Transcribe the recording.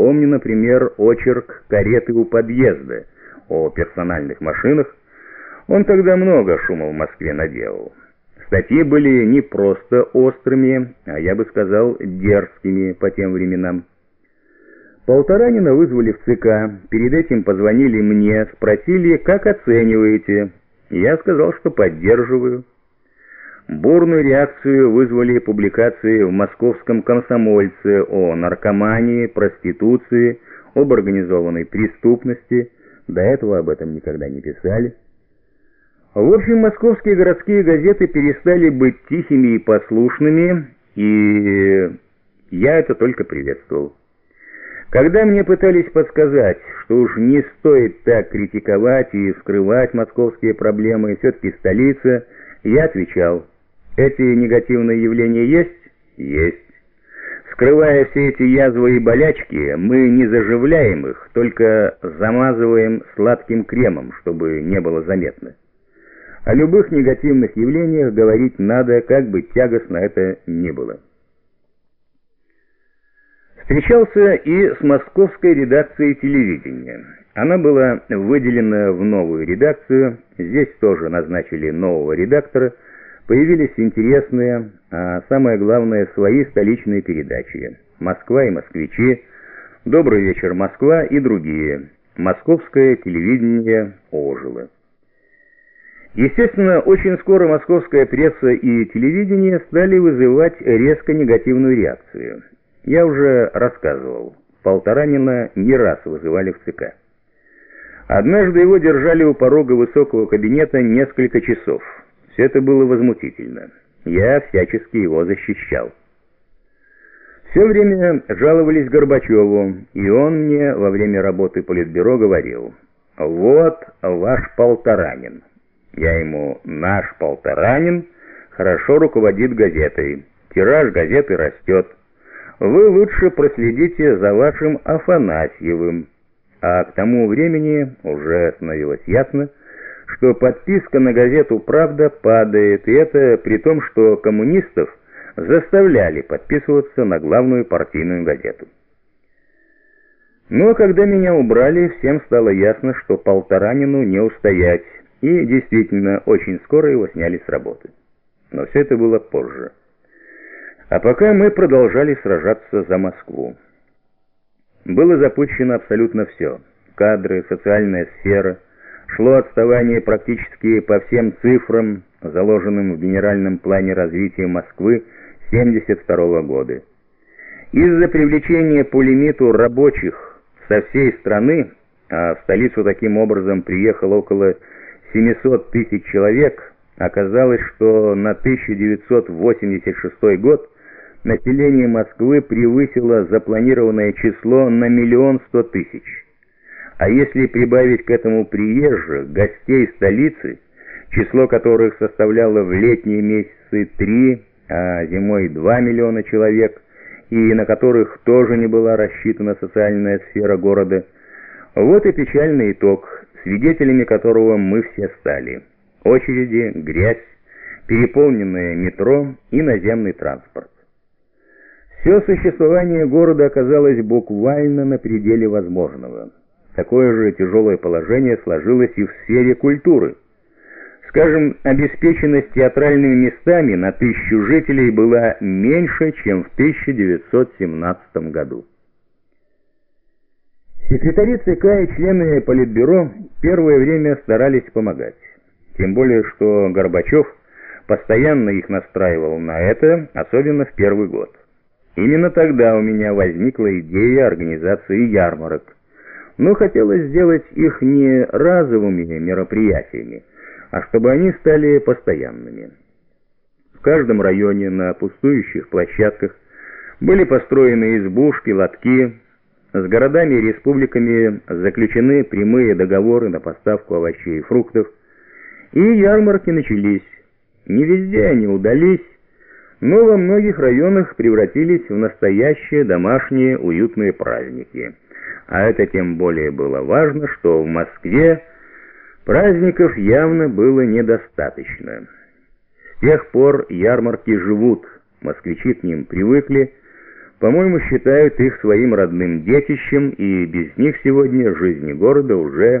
Помню, например, очерк «Кареты у подъезда» о персональных машинах. Он тогда много шума в Москве наделал. Статьи были не просто острыми, а я бы сказал, дерзкими по тем временам. Полторанина вызвали в ЦК, перед этим позвонили мне, спросили, как оцениваете. Я сказал, что поддерживаю. Бурную реакцию вызвали публикации в московском комсомольце о наркомании, проституции, об организованной преступности. До этого об этом никогда не писали. В общем, московские городские газеты перестали быть тихими и послушными, и я это только приветствовал. Когда мне пытались подсказать, что уж не стоит так критиковать и скрывать московские проблемы, все-таки столица, я отвечал, эти негативные явления есть? Есть. Скрывая все эти язвы и болячки, мы не заживляем их, только замазываем сладким кремом, чтобы не было заметно. О любых негативных явлениях говорить надо, как бы тягостно это ни было. Встречался и с московской редакцией телевидения. Она была выделена в новую редакцию, здесь тоже назначили нового редактора, появились интересные, а самое главное, свои столичные передачи «Москва и москвичи», «Добрый вечер, Москва» и другие. Московское телевидение ожило. Естественно, очень скоро московская пресса и телевидение стали вызывать резко негативную реакцию. Я уже рассказывал, Полторанина не раз вызывали в ЦК. Однажды его держали у порога высокого кабинета несколько часов. Все это было возмутительно. Я всячески его защищал. Все время жаловались Горбачеву, и он мне во время работы Политбюро говорил, «Вот ваш Полторанин». Я ему «Наш Полторанин хорошо руководит газетой, тираж газеты растет» вы лучше проследите за вашим Афанасьевым. А к тому времени уже становилось ясно, что подписка на газету «Правда» падает, и это при том, что коммунистов заставляли подписываться на главную партийную газету. Но когда меня убрали, всем стало ясно, что Полторанину не устоять, и действительно очень скоро его сняли с работы. Но все это было позже. А пока мы продолжали сражаться за Москву. Было запущено абсолютно все. Кадры, социальная сфера. Шло отставание практически по всем цифрам, заложенным в генеральном плане развития Москвы 1972 года. Из-за привлечения по лимиту рабочих со всей страны, а в столицу таким образом приехало около 700 тысяч человек, оказалось, что на 1986 год население Москвы превысило запланированное число на миллион сто тысяч. А если прибавить к этому приезжих, гостей столицы, число которых составляло в летние месяцы 3, а зимой 2 миллиона человек, и на которых тоже не была рассчитана социальная сфера города, вот и печальный итог, свидетелями которого мы все стали. Очереди, грязь, переполненное метро и наземный транспорт. Все существование города оказалось буквально на пределе возможного. Такое же тяжелое положение сложилось и в сфере культуры. Скажем, обеспеченность театральными местами на тысячу жителей была меньше, чем в 1917 году. Секретари ЦК и члены Политбюро первое время старались помогать. Тем более, что Горбачев постоянно их настраивал на это, особенно в первый год. Именно тогда у меня возникла идея организации ярмарок. Но хотелось сделать их не разовыми мероприятиями, а чтобы они стали постоянными. В каждом районе на пустующих площадках были построены избушки, лотки. С городами и республиками заключены прямые договоры на поставку овощей и фруктов. И ярмарки начались. Не везде они удались, но во многих районах превратились в настоящие домашние уютные праздники. А это тем более было важно, что в Москве праздников явно было недостаточно. С тех пор ярмарки живут, москвичи к ним привыкли, по-моему, считают их своим родным детищем, и без них сегодня жизни города уже